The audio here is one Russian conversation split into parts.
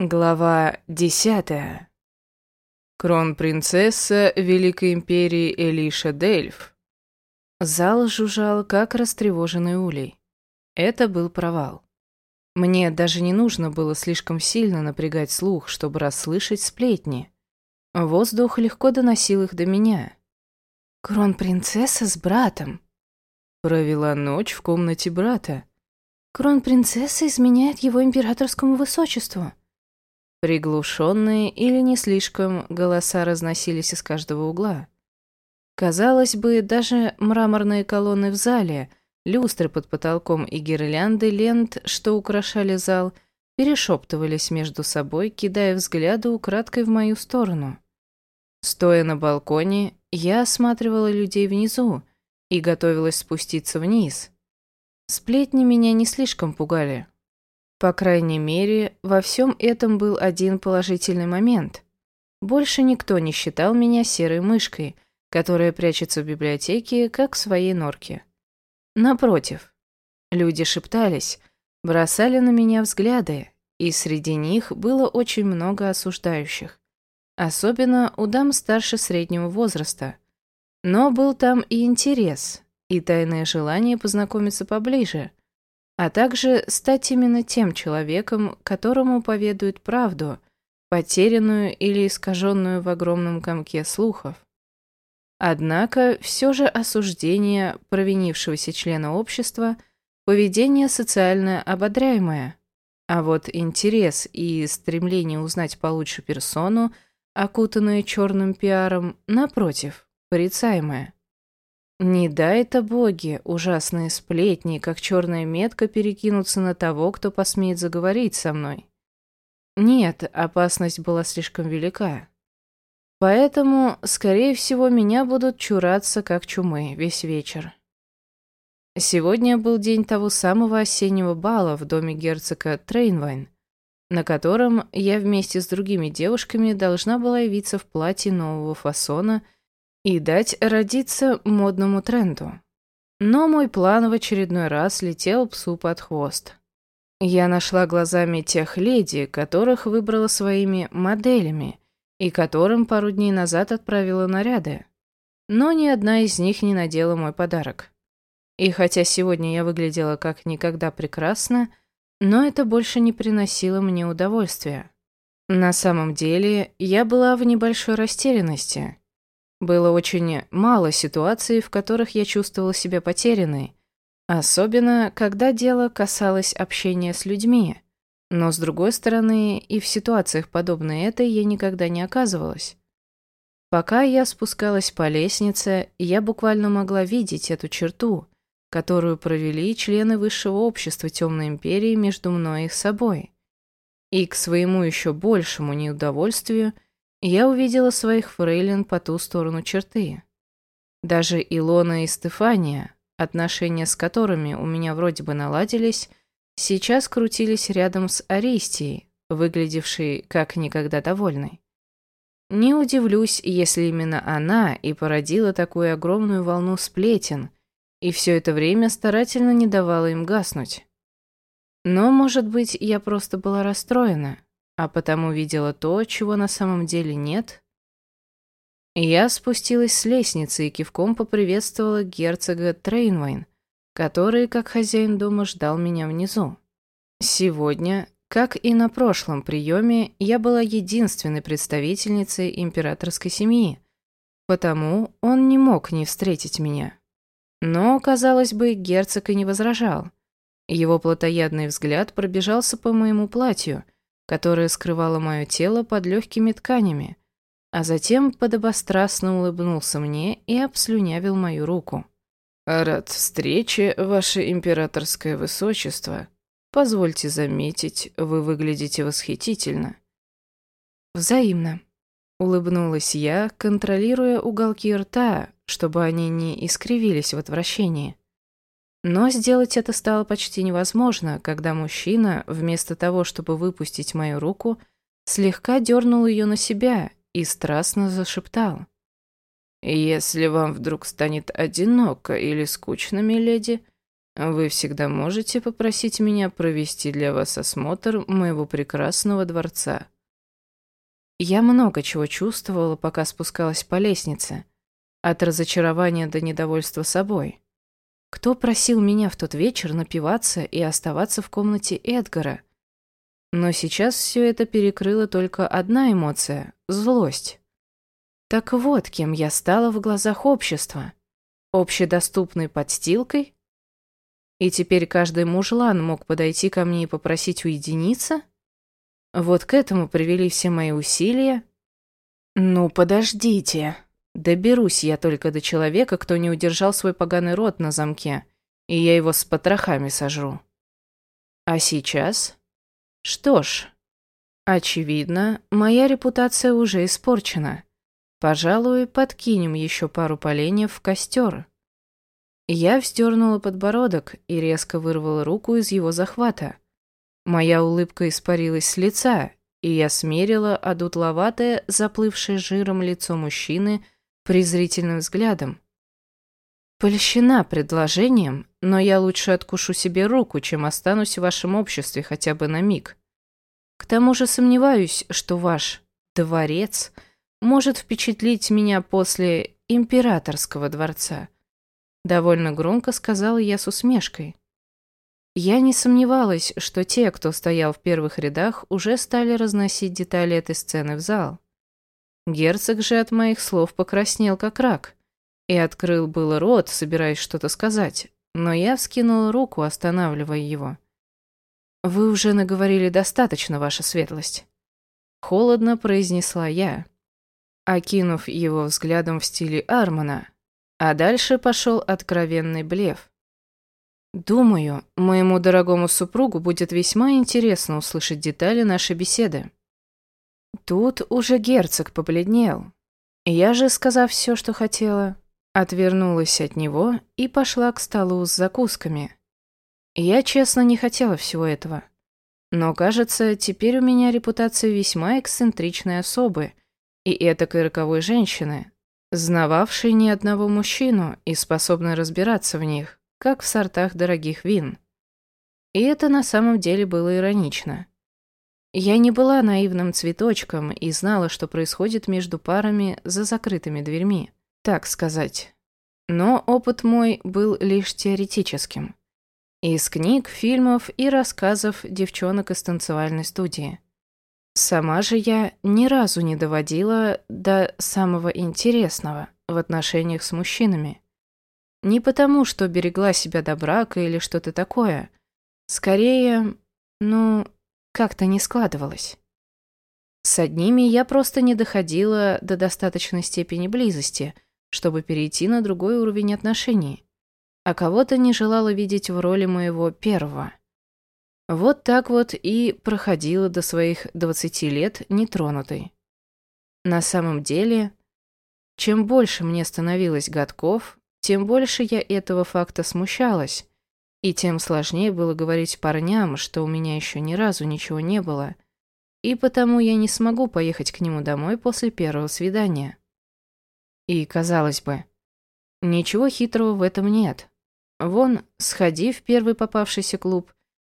Глава десятая. Кронпринцесса Великой Империи Элиша Дельф. Зал жужжал, как растревоженный улей. Это был провал. Мне даже не нужно было слишком сильно напрягать слух, чтобы расслышать сплетни. Воздух легко доносил их до меня. «Кронпринцесса с братом», Провела ночь в комнате брата. Кронпринцесса изменяет его императорскому высочеству. Приглушенные или не слишком голоса разносились из каждого угла. Казалось бы, даже мраморные колонны в зале, люстры под потолком и гирлянды лент, что украшали зал, перешептывались между собой, кидая взгляды украдкой в мою сторону. Стоя на балконе, я осматривала людей внизу и готовилась спуститься вниз. Сплетни меня не слишком пугали. По крайней мере, во всем этом был один положительный момент. Больше никто не считал меня серой мышкой, которая прячется в библиотеке, как в своей норке. Напротив, люди шептались, бросали на меня взгляды, и среди них было очень много осуждающих. Особенно у дам старше среднего возраста. Но был там и интерес, и тайное желание познакомиться поближе – а также стать именно тем человеком, которому поведают правду, потерянную или искаженную в огромном комке слухов. Однако все же осуждение провинившегося члена общества – поведение социально ободряемое, а вот интерес и стремление узнать получше персону, окутанные черным пиаром, напротив, порицаемое. Не дай-то боги, ужасные сплетни, как черная метка, перекинутся на того, кто посмеет заговорить со мной. Нет, опасность была слишком велика. Поэтому, скорее всего, меня будут чураться как чумы весь вечер. Сегодня был день того самого осеннего бала в доме герцога Трейнвайн, на котором я вместе с другими девушками должна была явиться в платье нового фасона – и дать родиться модному тренду. Но мой план в очередной раз летел псу под хвост. Я нашла глазами тех леди, которых выбрала своими моделями и которым пару дней назад отправила наряды. Но ни одна из них не надела мой подарок. И хотя сегодня я выглядела как никогда прекрасно, но это больше не приносило мне удовольствия. На самом деле, я была в небольшой растерянности. Было очень мало ситуаций, в которых я чувствовала себя потерянной, особенно когда дело касалось общения с людьми. Но, с другой стороны, и в ситуациях, подобной этой, я никогда не оказывалась. Пока я спускалась по лестнице, я буквально могла видеть эту черту, которую провели члены высшего общества Темной Империи между мной и собой. И к своему еще большему неудовольствию – я увидела своих фрейлин по ту сторону черты. Даже Илона и Стефания, отношения с которыми у меня вроде бы наладились, сейчас крутились рядом с Аристией, выглядевшей как никогда довольной. Не удивлюсь, если именно она и породила такую огромную волну сплетен, и все это время старательно не давала им гаснуть. Но, может быть, я просто была расстроена а потому видела то, чего на самом деле нет. Я спустилась с лестницы и кивком поприветствовала герцога Трейнвайн, который, как хозяин дома, ждал меня внизу. Сегодня, как и на прошлом приеме, я была единственной представительницей императорской семьи, потому он не мог не встретить меня. Но, казалось бы, герцог и не возражал. Его плотоядный взгляд пробежался по моему платью — которая скрывала мое тело под легкими тканями, а затем подобострастно улыбнулся мне и обслюнявил мою руку. «Рад встрече, ваше императорское высочество. Позвольте заметить, вы выглядите восхитительно». «Взаимно», — улыбнулась я, контролируя уголки рта, чтобы они не искривились в отвращении. Но сделать это стало почти невозможно, когда мужчина, вместо того, чтобы выпустить мою руку, слегка дернул ее на себя и страстно зашептал. «Если вам вдруг станет одиноко или скучно, миледи, вы всегда можете попросить меня провести для вас осмотр моего прекрасного дворца. Я много чего чувствовала, пока спускалась по лестнице. От разочарования до недовольства собой. Кто просил меня в тот вечер напиваться и оставаться в комнате Эдгара? Но сейчас все это перекрыла только одна эмоция – злость. Так вот, кем я стала в глазах общества. Общедоступной подстилкой? И теперь каждый мужлан мог подойти ко мне и попросить уединиться? Вот к этому привели все мои усилия. Ну, подождите. Доберусь я только до человека, кто не удержал свой поганый рот на замке, и я его с потрохами сожру. А сейчас? Что ж, очевидно, моя репутация уже испорчена. Пожалуй, подкинем еще пару поленьев в костер. Я вздернула подбородок и резко вырвала руку из его захвата. Моя улыбка испарилась с лица, и я смерила одутловатое, заплывшее жиром лицо мужчины презрительным взглядом. Польщена предложением, но я лучше откушу себе руку, чем останусь в вашем обществе хотя бы на миг. К тому же сомневаюсь, что ваш дворец может впечатлить меня после императорского дворца. Довольно громко сказала я с усмешкой. Я не сомневалась, что те, кто стоял в первых рядах, уже стали разносить детали этой сцены в зал. Герцог же от моих слов покраснел как рак и открыл было рот, собираясь что-то сказать, но я вскинула руку, останавливая его. «Вы уже наговорили достаточно, ваша светлость», — холодно произнесла я, окинув его взглядом в стиле Армана, а дальше пошел откровенный блеф. «Думаю, моему дорогому супругу будет весьма интересно услышать детали нашей беседы». Тут уже герцог побледнел. Я же, сказав все, что хотела, отвернулась от него и пошла к столу с закусками. Я, честно, не хотела всего этого. Но, кажется, теперь у меня репутация весьма эксцентричной особы и этакой роковой женщины, знававшей ни одного мужчину и способной разбираться в них, как в сортах дорогих вин. И это на самом деле было иронично. Я не была наивным цветочком и знала, что происходит между парами за закрытыми дверьми, так сказать. Но опыт мой был лишь теоретическим. Из книг, фильмов и рассказов девчонок из танцевальной студии. Сама же я ни разу не доводила до самого интересного в отношениях с мужчинами. Не потому, что берегла себя до брака или что-то такое. Скорее, ну, как-то не складывалось. С одними я просто не доходила до достаточной степени близости, чтобы перейти на другой уровень отношений, а кого-то не желала видеть в роли моего первого. Вот так вот и проходила до своих 20 лет нетронутой. На самом деле, чем больше мне становилось годков, тем больше я этого факта смущалась, и тем сложнее было говорить парням, что у меня еще ни разу ничего не было, и потому я не смогу поехать к нему домой после первого свидания. И, казалось бы, ничего хитрого в этом нет. Вон, сходи в первый попавшийся клуб,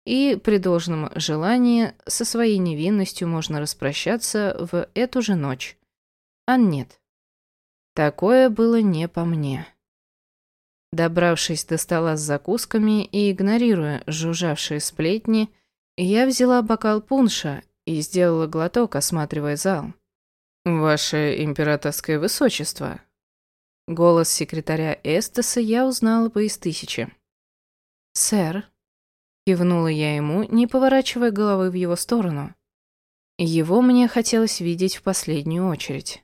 и при должном желании со своей невинностью можно распрощаться в эту же ночь. А нет. Такое было не по мне. Добравшись до стола с закусками и игнорируя жужжавшие сплетни, я взяла бокал пунша и сделала глоток, осматривая зал. «Ваше императорское высочество!» Голос секретаря Эстеса я узнала бы из тысячи. «Сэр», — кивнула я ему, не поворачивая головы в его сторону. Его мне хотелось видеть в последнюю очередь.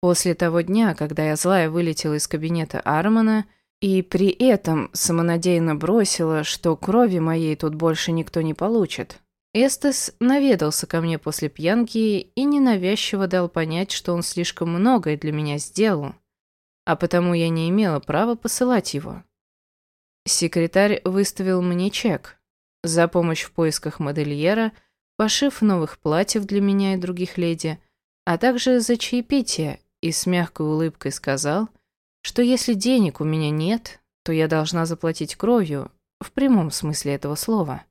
После того дня, когда я злая вылетела из кабинета Армана, и при этом самонадеянно бросила, что крови моей тут больше никто не получит. Эстес наведался ко мне после пьянки и ненавязчиво дал понять, что он слишком многое для меня сделал, а потому я не имела права посылать его. Секретарь выставил мне чек за помощь в поисках модельера, пошив новых платьев для меня и других леди, а также за чаепитие и с мягкой улыбкой сказал – что если денег у меня нет, то я должна заплатить кровью, в прямом смысле этого слова.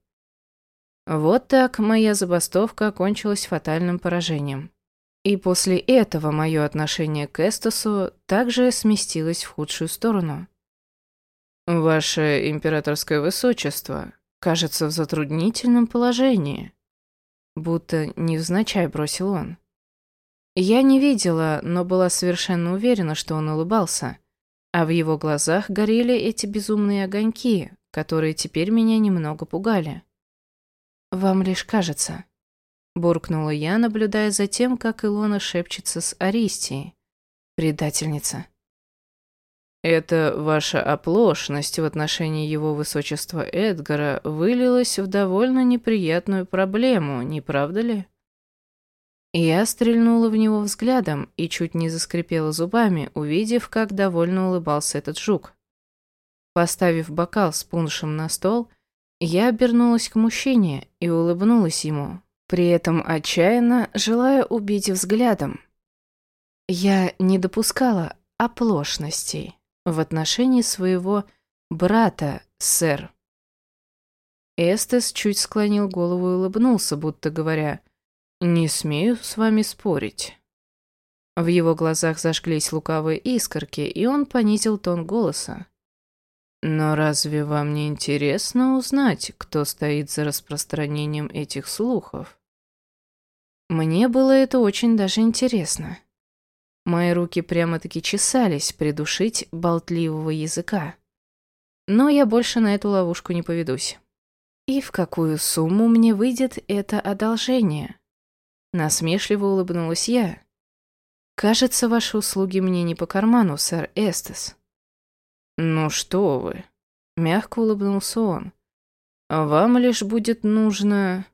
Вот так моя забастовка окончилась фатальным поражением. И после этого мое отношение к Эстасу также сместилось в худшую сторону. «Ваше императорское высочество кажется в затруднительном положении», будто невзначай бросил он. Я не видела, но была совершенно уверена, что он улыбался, а в его глазах горели эти безумные огоньки, которые теперь меня немного пугали. «Вам лишь кажется», — буркнула я, наблюдая за тем, как Илона шепчется с Аристией. «Предательница». «Это ваша оплошность в отношении его высочества Эдгара вылилась в довольно неприятную проблему, не правда ли?» Я стрельнула в него взглядом и чуть не заскрипела зубами, увидев, как довольно улыбался этот жук. Поставив бокал с пуншем на стол, я обернулась к мужчине и улыбнулась ему, при этом отчаянно желая убить взглядом. Я не допускала оплошностей в отношении своего брата, сэр. Эстес чуть склонил голову и улыбнулся, будто говоря, «Не смею с вами спорить». В его глазах зажглись лукавые искорки, и он понизил тон голоса. Но разве вам не интересно узнать, кто стоит за распространением этих слухов? Мне было это очень даже интересно. Мои руки прямо-таки чесались придушить болтливого языка. Но я больше на эту ловушку не поведусь. И в какую сумму мне выйдет это одолжение? Насмешливо улыбнулась я. Кажется, ваши услуги мне не по карману, сэр Эстес. «Ну что вы?» — мягко улыбнулся он. «Вам лишь будет нужно...»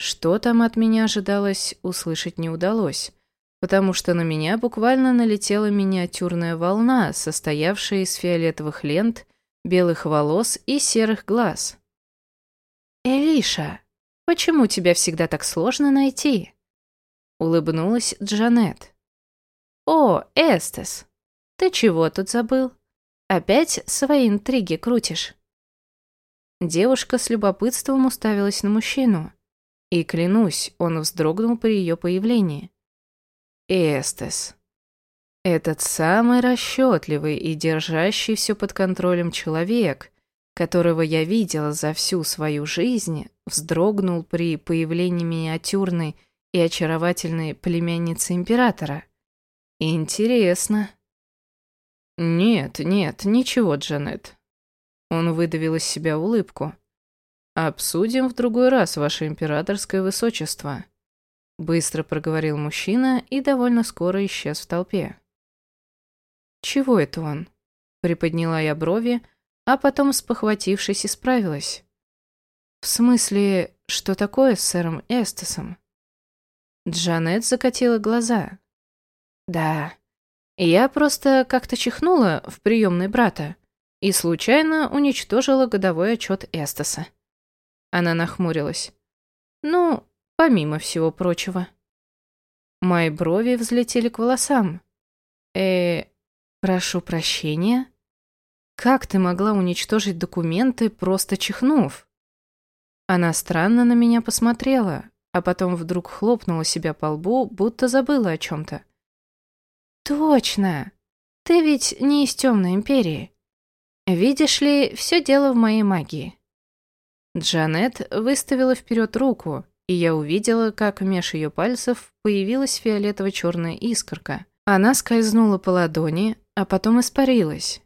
Что там от меня ожидалось, услышать не удалось, потому что на меня буквально налетела миниатюрная волна, состоявшая из фиолетовых лент, белых волос и серых глаз. «Элиша, почему тебя всегда так сложно найти?» Улыбнулась Джанет. «О, Эстес, ты чего тут забыл?» Опять свои интриги крутишь?» Девушка с любопытством уставилась на мужчину. И, клянусь, он вздрогнул при ее появлении. Эстес. Этот самый расчетливый и держащий все под контролем человек, которого я видела за всю свою жизнь, вздрогнул при появлении миниатюрной и очаровательной племянницы императора. Интересно. «Нет, нет, ничего, Джанет». Он выдавил из себя улыбку. «Обсудим в другой раз, ваше императорское высочество», — быстро проговорил мужчина и довольно скоро исчез в толпе. «Чего это он?» — приподняла я брови, а потом, спохватившись, исправилась. «В смысле, что такое с сэром Эстесом?» Джанет закатила глаза. «Да, я просто как-то чихнула в приемной брата и случайно уничтожила годовой отчет Эстаса. Она нахмурилась. Ну, помимо всего прочего. Мои брови взлетели к волосам. Э, прошу прощения? Как ты могла уничтожить документы, просто чихнув? Она странно на меня посмотрела, а потом вдруг хлопнула себя по лбу, будто забыла о чем-то. «Точно! Ты ведь не из Темной Империи. Видишь ли, все дело в моей магии». Джанет выставила вперед руку, и я увидела, как меж ее пальцев появилась фиолетово-черная искорка. Она скользнула по ладони, а потом испарилась.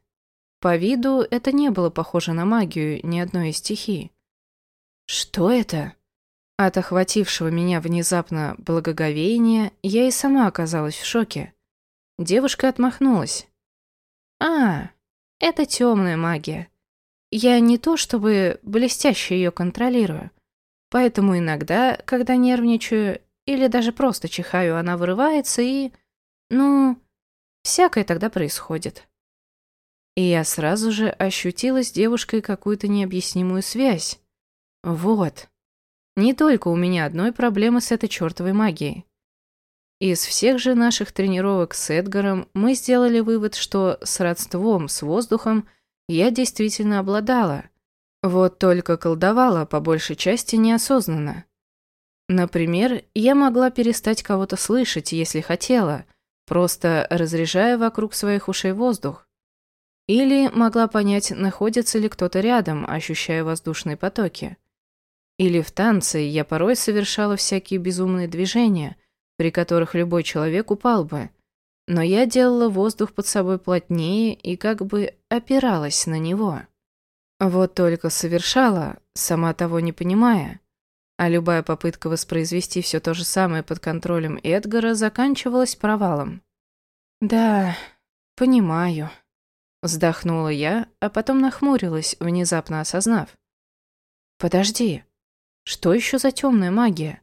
По виду это не было похоже на магию ни одной из стихий. «Что это?» От охватившего меня внезапно благоговения я и сама оказалась в шоке. Девушка отмахнулась. «А, это темная магия. Я не то чтобы блестяще ее контролирую. Поэтому иногда, когда нервничаю или даже просто чихаю, она вырывается и... Ну, всякое тогда происходит». И я сразу же ощутила с девушкой какую-то необъяснимую связь. Вот. Не только у меня одной проблемы с этой чертовой магией. Из всех же наших тренировок с Эдгаром мы сделали вывод, что с родством с воздухом я действительно обладала, Вот только колдовала по большей части неосознанно. Например, я могла перестать кого-то слышать, если хотела, просто разряжая вокруг своих ушей воздух. Или могла понять, находится ли кто-то рядом, ощущая воздушные потоки. Или в танце я порой совершала всякие безумные движения, при которых любой человек упал бы. Но я делала воздух под собой плотнее и как бы опиралась на него. Вот только совершала, сама того не понимая. А любая попытка воспроизвести все то же самое под контролем Эдгара заканчивалась провалом. «Да, понимаю», — вздохнула я, а потом нахмурилась, внезапно осознав. «Подожди, что еще за темная магия?»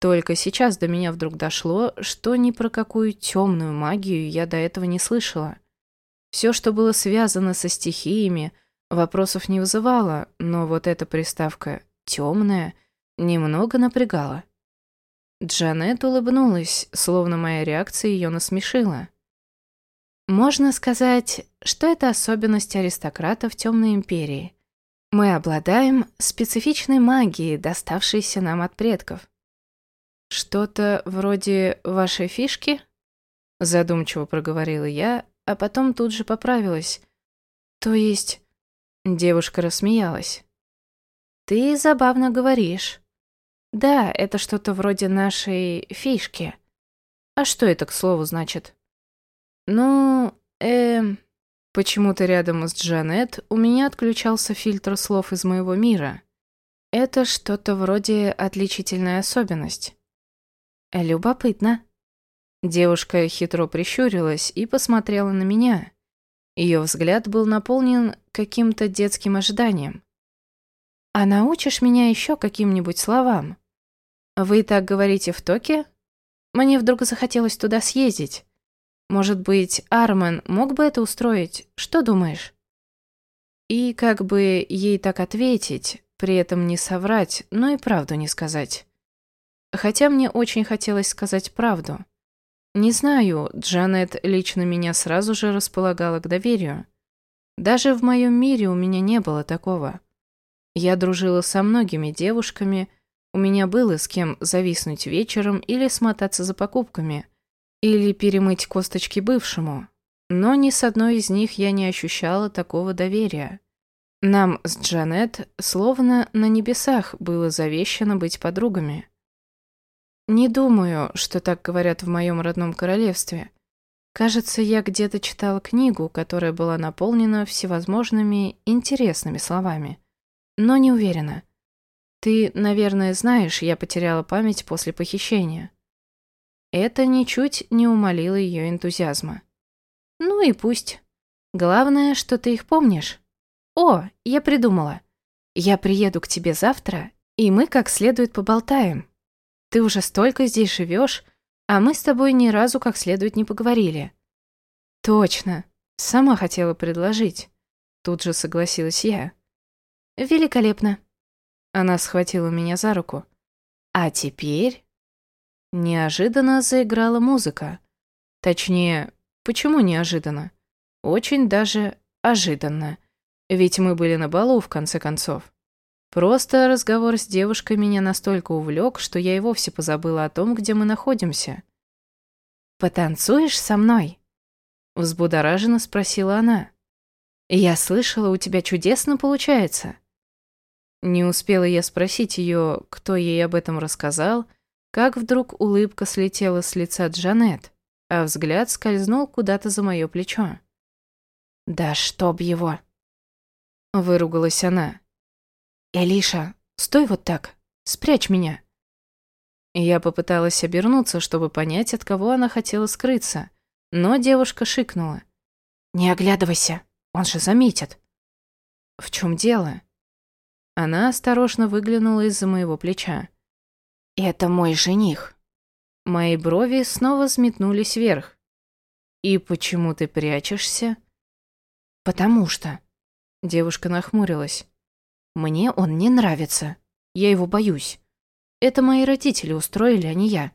Только сейчас до меня вдруг дошло, что ни про какую темную магию я до этого не слышала. Все, что было связано со стихиями, вопросов не вызывало, но вот эта приставка «темная» немного напрягала. Джанет улыбнулась, словно моя реакция ее насмешила. Можно сказать, что это особенность аристократов Темной Империи. Мы обладаем специфичной магией, доставшейся нам от предков. «Что-то вроде вашей фишки?» Задумчиво проговорила я, а потом тут же поправилась. «То есть...» Девушка рассмеялась. «Ты забавно говоришь. Да, это что-то вроде нашей фишки. А что это, к слову, значит?» «Ну, эм...» Почему-то рядом с Джанет у меня отключался фильтр слов из моего мира. Это что-то вроде отличительная особенность. «Любопытно». Девушка хитро прищурилась и посмотрела на меня. Ее взгляд был наполнен каким-то детским ожиданием. «А научишь меня еще каким-нибудь словам? Вы так говорите в Токе? Мне вдруг захотелось туда съездить. Может быть, Армен мог бы это устроить? Что думаешь?» И как бы ей так ответить, при этом не соврать, но и правду не сказать. Хотя мне очень хотелось сказать правду. Не знаю, Джанет лично меня сразу же располагала к доверию. Даже в моем мире у меня не было такого. Я дружила со многими девушками, у меня было с кем зависнуть вечером или смотаться за покупками, или перемыть косточки бывшему, но ни с одной из них я не ощущала такого доверия. Нам с Джанет словно на небесах было завещано быть подругами. Не думаю, что так говорят в моем родном королевстве. Кажется, я где-то читала книгу, которая была наполнена всевозможными интересными словами. Но не уверена. Ты, наверное, знаешь, я потеряла память после похищения. Это ничуть не умолило ее энтузиазма. Ну и пусть. Главное, что ты их помнишь. О, я придумала. Я приеду к тебе завтра, и мы как следует поболтаем. Ты уже столько здесь живешь, а мы с тобой ни разу как следует не поговорили». «Точно. Сама хотела предложить». Тут же согласилась я. «Великолепно». Она схватила меня за руку. «А теперь...» Неожиданно заиграла музыка. Точнее, почему неожиданно? Очень даже ожиданно. Ведь мы были на балу, в конце концов. Просто разговор с девушкой меня настолько увлек, что я и вовсе позабыла о том, где мы находимся. «Потанцуешь со мной?» Взбудораженно спросила она. «Я слышала, у тебя чудесно получается». Не успела я спросить ее, кто ей об этом рассказал, как вдруг улыбка слетела с лица Джанет, а взгляд скользнул куда-то за мое плечо. «Да чтоб его!» Выругалась она. «Элиша, стой вот так. Спрячь меня». Я попыталась обернуться, чтобы понять, от кого она хотела скрыться, но девушка шикнула. «Не оглядывайся, он же заметит». «В чем дело?» Она осторожно выглянула из-за моего плеча. «Это мой жених». Мои брови снова взметнулись вверх. «И почему ты прячешься?» «Потому что...» Девушка нахмурилась. Мне он не нравится. Я его боюсь. Это мои родители устроили, а не я.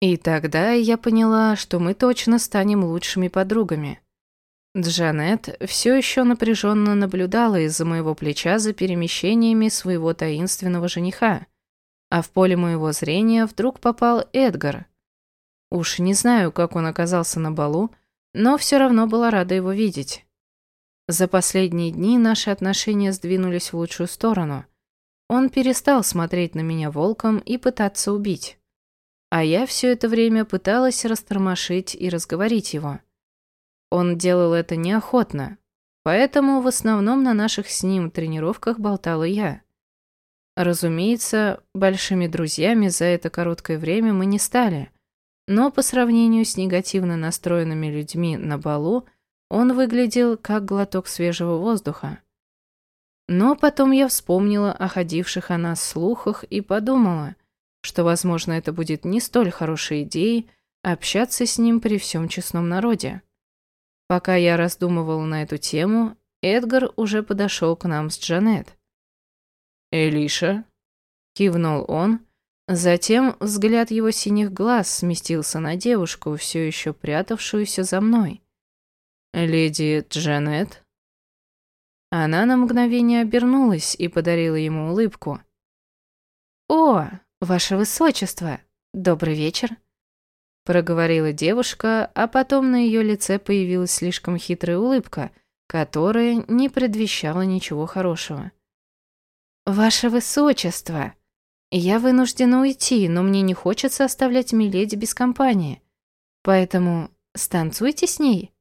И тогда я поняла, что мы точно станем лучшими подругами. Джанет все еще напряженно наблюдала из-за моего плеча за перемещениями своего таинственного жениха, а в поле моего зрения вдруг попал Эдгар. Уж не знаю, как он оказался на балу, но все равно была рада его видеть. За последние дни наши отношения сдвинулись в лучшую сторону. Он перестал смотреть на меня волком и пытаться убить. А я все это время пыталась растормошить и разговорить его. Он делал это неохотно, поэтому в основном на наших с ним тренировках болтала я. Разумеется, большими друзьями за это короткое время мы не стали, но по сравнению с негативно настроенными людьми на балу он выглядел как глоток свежего воздуха. Но потом я вспомнила о ходивших о нас слухах и подумала, что, возможно, это будет не столь хорошей идеей общаться с ним при всем честном народе. Пока я раздумывал на эту тему, Эдгар уже подошел к нам с Джанет. «Элиша?» — кивнул он. Затем взгляд его синих глаз сместился на девушку, все еще прятавшуюся за мной. «Леди Джанет?» Она на мгновение обернулась и подарила ему улыбку. «О, ваше высочество! Добрый вечер!» проговорила девушка, а потом на ее лице появилась слишком хитрая улыбка, которая не предвещала ничего хорошего. «Ваше высочество! Я вынуждена уйти, но мне не хочется оставлять Миледи без компании, поэтому станцуйте с ней».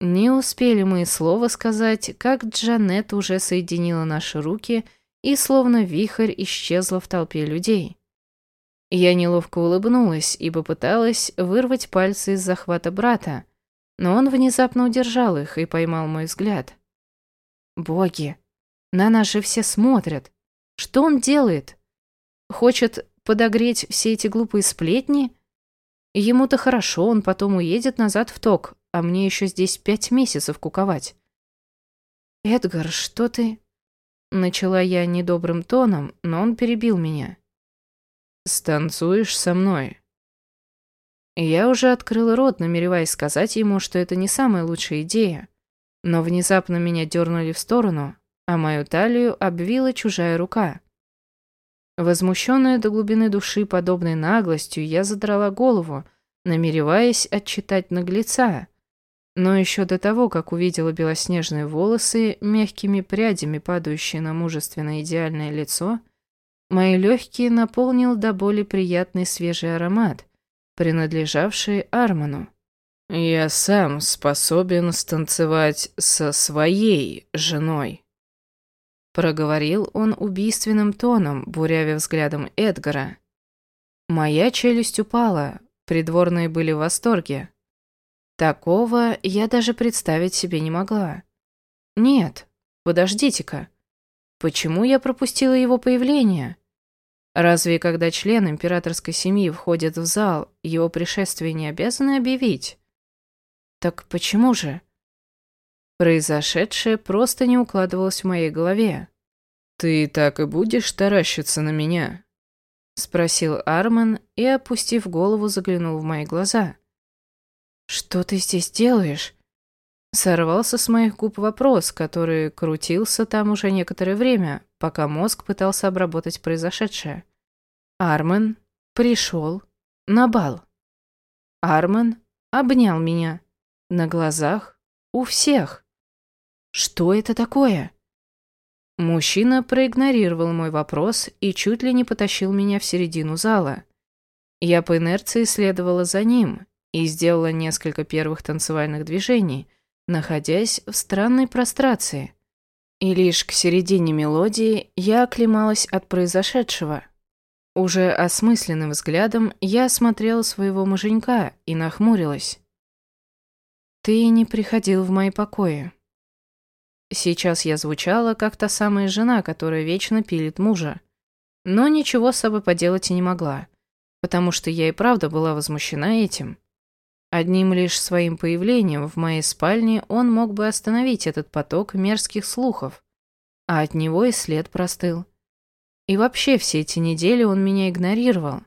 Не успели мы слова сказать, как Джанет уже соединила наши руки и словно вихрь исчезла в толпе людей. Я неловко улыбнулась и попыталась вырвать пальцы из захвата брата, но он внезапно удержал их и поймал мой взгляд. «Боги, на нас же все смотрят. Что он делает? Хочет подогреть все эти глупые сплетни? Ему-то хорошо, он потом уедет назад в ток, а мне еще здесь пять месяцев куковать». «Эдгар, что ты...» Начала я недобрым тоном, но он перебил меня. «Станцуешь со мной?» Я уже открыл рот, намереваясь сказать ему, что это не самая лучшая идея. Но внезапно меня дернули в сторону, а мою талию обвила чужая рука. Возмущенная до глубины души подобной наглостью, я задрала голову, намереваясь отчитать наглеца. Но еще до того, как увидела белоснежные волосы, мягкими прядями падающие на мужественное идеальное лицо, Мои легкие наполнил до боли приятный свежий аромат, принадлежавший Арману. «Я сам способен станцевать со своей женой», проговорил он убийственным тоном, бурявя взглядом Эдгара. Моя челюсть упала, придворные были в восторге. Такого я даже представить себе не могла. Нет, подождите-ка. Почему я пропустила его появление? Разве когда член императорской семьи входит в зал, его пришествие не обязаны объявить? Так почему же? Произошедшее просто не укладывалось в моей голове. «Ты так и будешь таращиться на меня?» Спросил Арман и, опустив голову, заглянул в мои глаза. «Что ты здесь делаешь?» Сорвался с моих губ вопрос, который крутился там уже некоторое время, пока мозг пытался обработать произошедшее. Армен пришел на бал. Армен обнял меня. На глазах у всех. Что это такое? Мужчина проигнорировал мой вопрос и чуть ли не потащил меня в середину зала. Я по инерции следовала за ним и сделала несколько первых танцевальных движений – находясь в странной прострации. И лишь к середине мелодии я оклемалась от произошедшего. Уже осмысленным взглядом я осмотрела своего муженька и нахмурилась. «Ты не приходил в мои покои». Сейчас я звучала, как та самая жена, которая вечно пилит мужа. Но ничего с собой поделать и не могла, потому что я и правда была возмущена этим. Одним лишь своим появлением в моей спальне он мог бы остановить этот поток мерзких слухов, а от него и след простыл. И вообще все эти недели он меня игнорировал.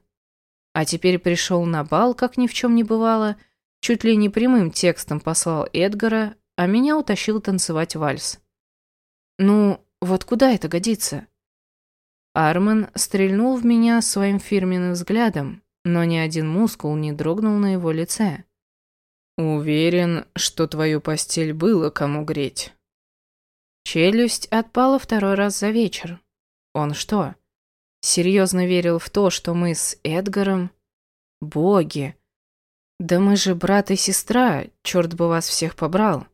А теперь пришел на бал, как ни в чем не бывало, чуть ли не прямым текстом послал Эдгара, а меня утащил танцевать вальс. Ну, вот куда это годится? Армен стрельнул в меня своим фирменным взглядом, но ни один мускул не дрогнул на его лице. «Уверен, что твою постель было кому греть». Челюсть отпала второй раз за вечер. Он что, серьезно верил в то, что мы с Эдгаром... Боги! Да мы же брат и сестра, черт бы вас всех побрал.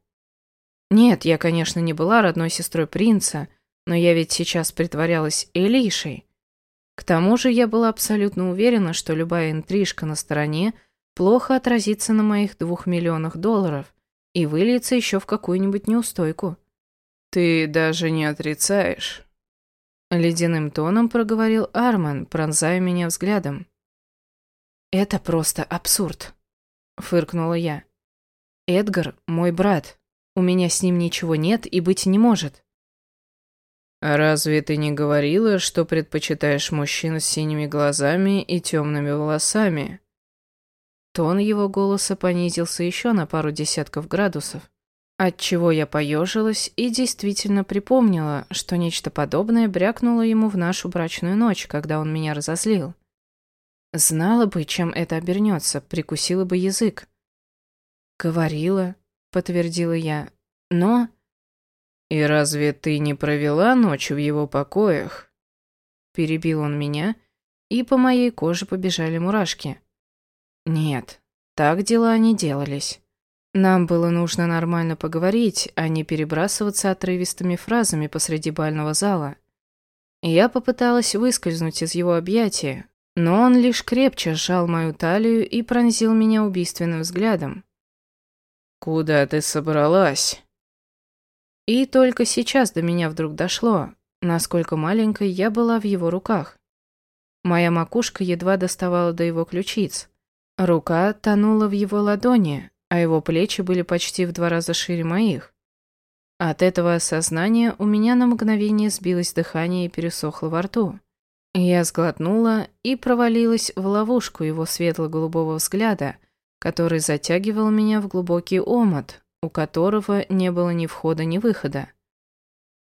Нет, я, конечно, не была родной сестрой принца, но я ведь сейчас притворялась Элишей. К тому же я была абсолютно уверена, что любая интрижка на стороне плохо отразится на моих двух миллионах долларов и выльется еще в какую-нибудь неустойку. «Ты даже не отрицаешь», — ледяным тоном проговорил Арман, пронзая меня взглядом. «Это просто абсурд», — фыркнула я. «Эдгар — мой брат. У меня с ним ничего нет и быть не может». «Разве ты не говорила, что предпочитаешь мужчин с синими глазами и темными волосами?» Тон его голоса понизился еще на пару десятков градусов, отчего я поежилась и действительно припомнила, что нечто подобное брякнуло ему в нашу брачную ночь, когда он меня разозлил. Знала бы, чем это обернется, прикусила бы язык. «Говорила», — подтвердила я, — «но...» «И разве ты не провела ночь в его покоях?» Перебил он меня, и по моей коже побежали мурашки. «Нет, так дела не делались. Нам было нужно нормально поговорить, а не перебрасываться отрывистыми фразами посреди бального зала. Я попыталась выскользнуть из его объятия, но он лишь крепче сжал мою талию и пронзил меня убийственным взглядом. «Куда ты собралась?» И только сейчас до меня вдруг дошло, насколько маленькой я была в его руках. Моя макушка едва доставала до его ключиц. Рука тонула в его ладони, а его плечи были почти в два раза шире моих. От этого осознания у меня на мгновение сбилось дыхание и пересохло во рту. Я сглотнула и провалилась в ловушку его светло-голубого взгляда, который затягивал меня в глубокий омут, у которого не было ни входа, ни выхода.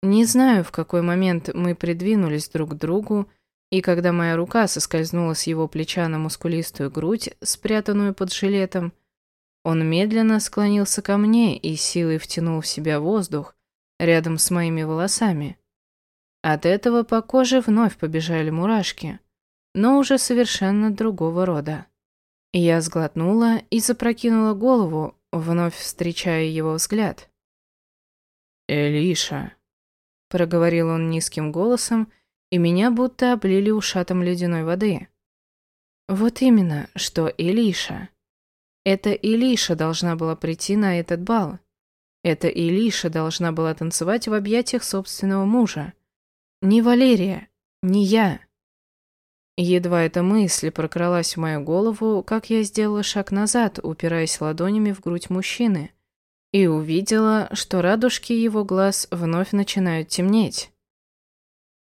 Не знаю, в какой момент мы придвинулись друг к другу, и когда моя рука соскользнула с его плеча на мускулистую грудь, спрятанную под жилетом, он медленно склонился ко мне и силой втянул в себя воздух рядом с моими волосами. От этого по коже вновь побежали мурашки, но уже совершенно другого рода. Я сглотнула и запрокинула голову, вновь встречая его взгляд. «Элиша», — проговорил он низким голосом, и меня будто облили ушатом ледяной воды. «Вот именно, что Элиша. Это Элиша должна была прийти на этот бал. Это Элиша должна была танцевать в объятиях собственного мужа. Не Валерия, не я». Едва эта мысль прокралась в мою голову, как я сделала шаг назад, упираясь ладонями в грудь мужчины, и увидела, что радужки его глаз вновь начинают темнеть.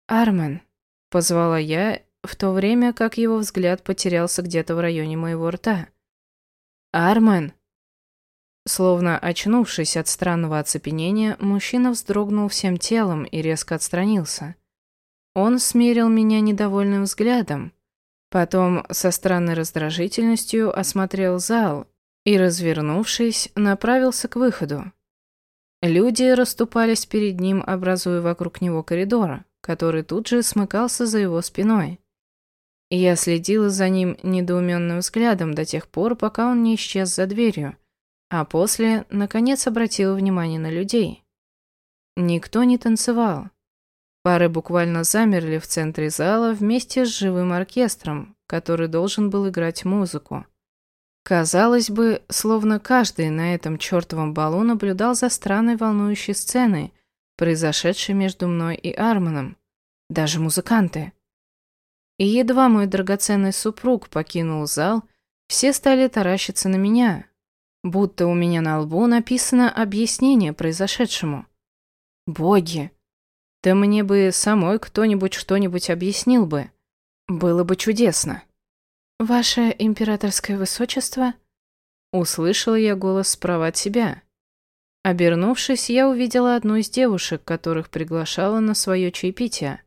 «Армен», — позвала я, в то время как его взгляд потерялся где-то в районе моего рта. «Армен!» Словно очнувшись от странного оцепенения, мужчина вздрогнул всем телом и резко отстранился. Он смерил меня недовольным взглядом, потом со странной раздражительностью осмотрел зал и, развернувшись, направился к выходу. Люди расступались перед ним, образуя вокруг него коридор, который тут же смыкался за его спиной. Я следила за ним недоуменным взглядом до тех пор, пока он не исчез за дверью, а после, наконец, обратил внимание на людей. Никто не танцевал. Пары буквально замерли в центре зала вместе с живым оркестром, который должен был играть музыку. Казалось бы, словно каждый на этом чертовом балу наблюдал за странной волнующей сценой, произошедшей между мной и Арманом. Даже музыканты. И едва мой драгоценный супруг покинул зал, все стали таращиться на меня, будто у меня на лбу написано объяснение произошедшему. Боги! Да мне бы самой кто-нибудь что-нибудь объяснил бы. Было бы чудесно. Ваше императорское высочество? Услышала я голос справа от себя. Обернувшись, я увидела одну из девушек, которых приглашала на свое чаепитие.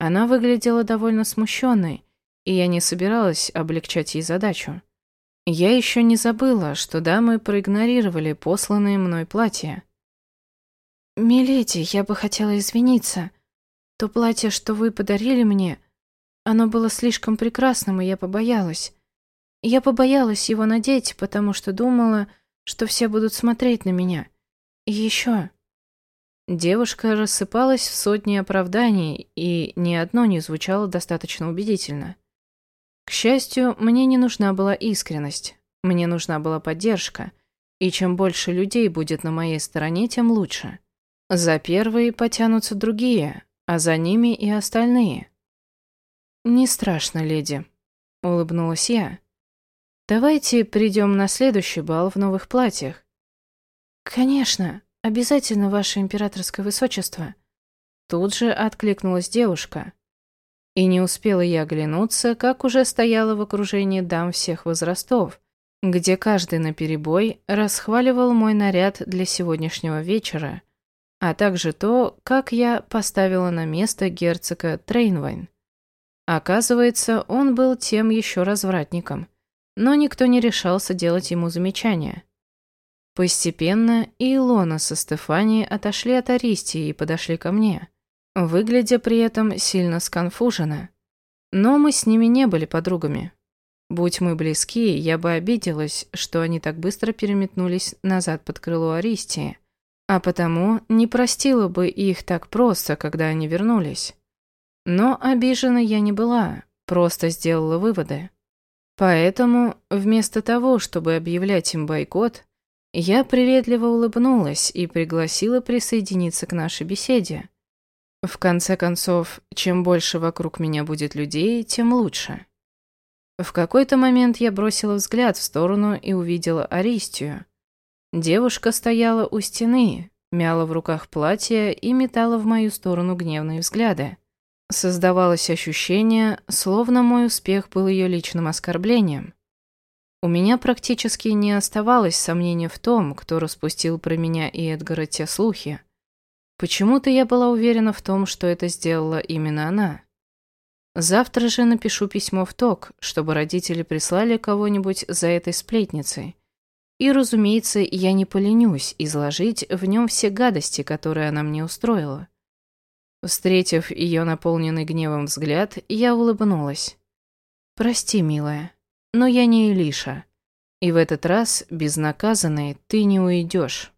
Она выглядела довольно смущенной, и я не собиралась облегчать ей задачу. Я еще не забыла, что дамы проигнорировали посланные мной платья. «Миледи, я бы хотела извиниться. То платье, что вы подарили мне, оно было слишком прекрасным, и я побоялась. Я побоялась его надеть, потому что думала, что все будут смотреть на меня. И еще...» Девушка рассыпалась в сотни оправданий, и ни одно не звучало достаточно убедительно. К счастью, мне не нужна была искренность, мне нужна была поддержка, и чем больше людей будет на моей стороне, тем лучше. За первые потянутся другие, а за ними и остальные. «Не страшно, леди», — улыбнулась я. «Давайте придем на следующий бал в новых платьях». «Конечно, обязательно, ваше императорское высочество», — тут же откликнулась девушка. И не успела я оглянуться, как уже стояла в окружении дам всех возрастов, где каждый наперебой расхваливал мой наряд для сегодняшнего вечера, а также то, как я поставила на место герцога Трейнвайн. Оказывается, он был тем еще развратником, но никто не решался делать ему замечания. Постепенно и Илона со Стефанией отошли от Аристии и подошли ко мне выглядя при этом сильно сконфуженно. Но мы с ними не были подругами. Будь мы близки, я бы обиделась, что они так быстро переметнулись назад под крыло Аристии, а потому не простила бы их так просто, когда они вернулись. Но обижена я не была, просто сделала выводы. Поэтому, вместо того, чтобы объявлять им бойкот, я приветливо улыбнулась и пригласила присоединиться к нашей беседе. В конце концов, чем больше вокруг меня будет людей, тем лучше. В какой-то момент я бросила взгляд в сторону и увидела Аристию. Девушка стояла у стены, мяла в руках платье и метала в мою сторону гневные взгляды. Создавалось ощущение, словно мой успех был ее личным оскорблением. У меня практически не оставалось сомнений в том, кто распустил про меня и Эдгара те слухи. Почему-то я была уверена в том, что это сделала именно она. Завтра же напишу письмо в ТОК, чтобы родители прислали кого-нибудь за этой сплетницей. И, разумеется, я не поленюсь изложить в нем все гадости, которые она мне устроила. Встретив ее наполненный гневом взгляд, я улыбнулась. «Прости, милая, но я не Илиша. И в этот раз, безнаказанной, ты не уйдешь».